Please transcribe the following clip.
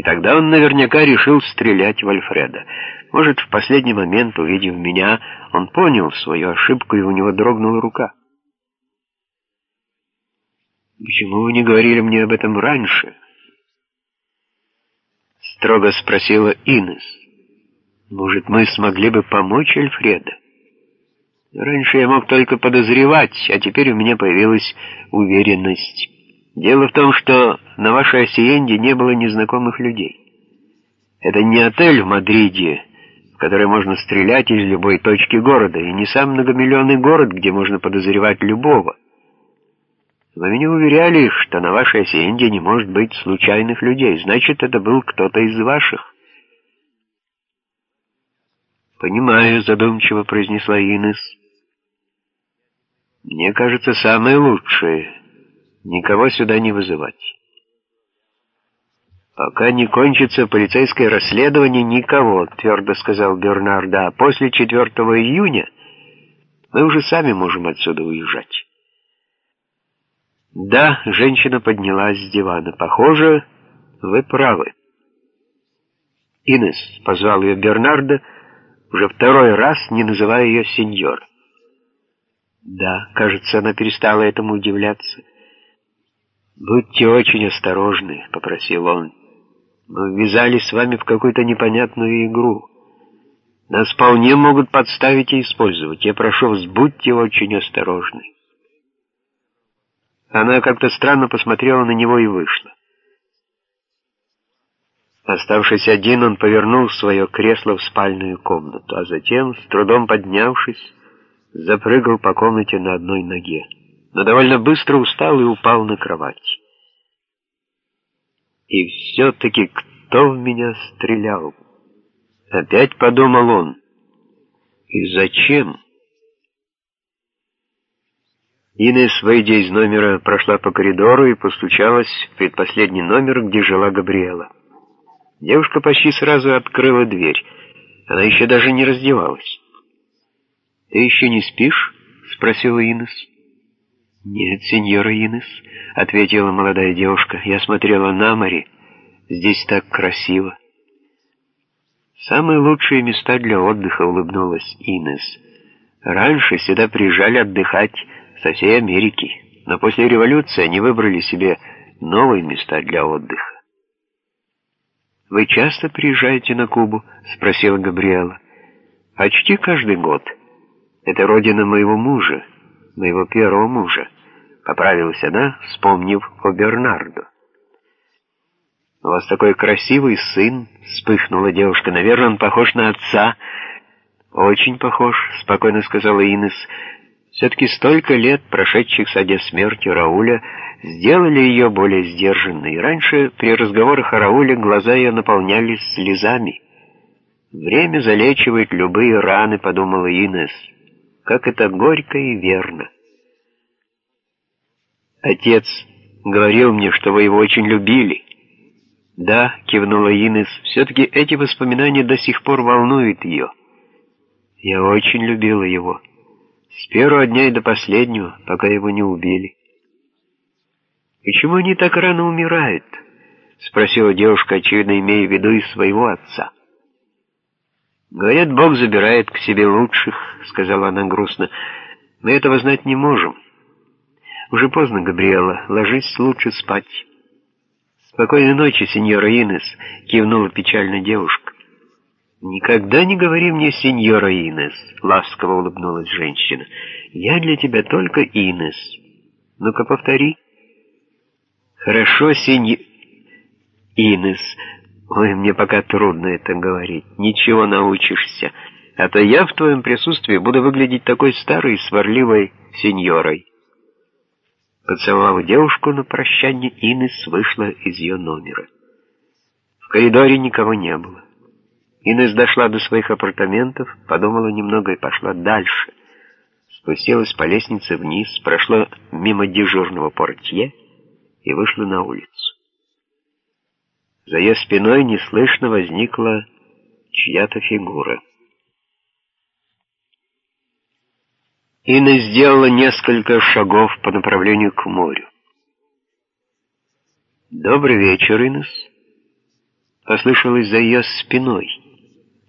И тогда он наверняка решил стрелять в Альфреда. Может, в последний момент, увидев меня, он понял свою ошибку, и у него дрогнула рука. «Почему вы не говорили мне об этом раньше?» Строго спросила Инес. «Может, мы смогли бы помочь Альфреда?» Раньше я мог только подозревать, а теперь у меня появилась уверенность. Дело в том, что на вашей осиенде не было незнакомых людей. Это не отель в Мадриде, в который можно стрелять из любой точки города, и не сам многомиллионный город, где можно подозревать любого. Вы меня уверяли, что на вашей осиенде не может быть случайных людей. Значит, это был кто-то из ваших. «Понимаю», — задумчиво произнесла Инес. Мне кажется, самое лучшее — никого сюда не вызывать. «Пока не кончится полицейское расследование, никого», — твердо сказал Бернарда. «А после 4 июня мы уже сами можем отсюда уезжать». «Да», — женщина поднялась с дивана. «Похоже, вы правы». «Инес», — позвал ее Бернардо, уже второй раз не называя ее сеньор. Да, кажется, она перестала этому удивляться. «Будьте очень осторожны», — попросил он. «Мы ввязались с вами в какую-то непонятную игру. Нас вполне могут подставить и использовать. Я прошу вас, будьте очень осторожны». Она как-то странно посмотрела на него и вышла. Оставшись один, он повернул свое кресло в спальную комнату, а затем, с трудом поднявшись, запрыгал по комнате на одной ноге, но довольно быстро устал и упал на кровать. И все-таки кто в меня стрелял? Опять подумал он. И зачем? Инесс, выйдя из номера, прошла по коридору и постучалась в предпоследний номер, где жила Габриэла. Девушка почти сразу открыла дверь. Она еще даже не раздевалась. «Ты еще не спишь?» — спросила Инес. «Нет, сеньора Инес», — ответила молодая девушка. «Я смотрела на море. Здесь так красиво». «Самые лучшие места для отдыха», — улыбнулась Инес. «Раньше сюда приезжали отдыхать со всей Америки, но после революции они выбрали себе новые места для отдыха». «Вы часто приезжаете на Кубу?» — спросила Габриэла. «Почти каждый год». Это родина моего мужа, моего первого мужа, поправилась она, вспомнив о Бернарду. «У вас такой красивый сын», — вспыхнула девушка. «Наверное, он похож на отца». «Очень похож», — спокойно сказала Инес. «Все-таки столько лет, прошедших со дня смерти Рауля, сделали ее более сдержанной. Раньше при разговорах о Рауле глаза ее наполнялись слезами. «Время залечивает любые раны», — подумала Инес как это горько и верно. Отец говорил мне, что вы его очень любили. Да, кивнула Инес, все-таки эти воспоминания до сих пор волнуют ее. Я очень любила его. С первого дня и до последнего, пока его не убили. «Почему они так рано умирают?» — спросила девушка, очевидно, имея в виду и своего отца. «Говорят, Бог забирает к себе лучших», — сказала она грустно. «Мы этого знать не можем. Уже поздно, Габриэла. Ложись лучше спать». «Спокойной ночи, сеньора Инес», — кивнула печально девушка. «Никогда не говори мне, сеньора Инес», — ласково улыбнулась женщина. «Я для тебя только Инес. Ну-ка, повтори». «Хорошо, сеньор...» «Инес», Ой, мне пока трудно это говорить. Ничего научишься. А то я в твоем присутствии буду выглядеть такой старой, сварливой сеньорой. Поцеловав девушку на прощание, Инес вышла из ее номера. В коридоре никого не было. Инес дошла до своих апартаментов, подумала немного и пошла дальше. Спустилась по лестнице вниз, прошла мимо дежурного портье и вышла на улицу. За ее спиной неслышно возникла чья-то фигура. Инна сделала несколько шагов по направлению к морю. «Добрый вечер, Инес». послышалось за ее спиной.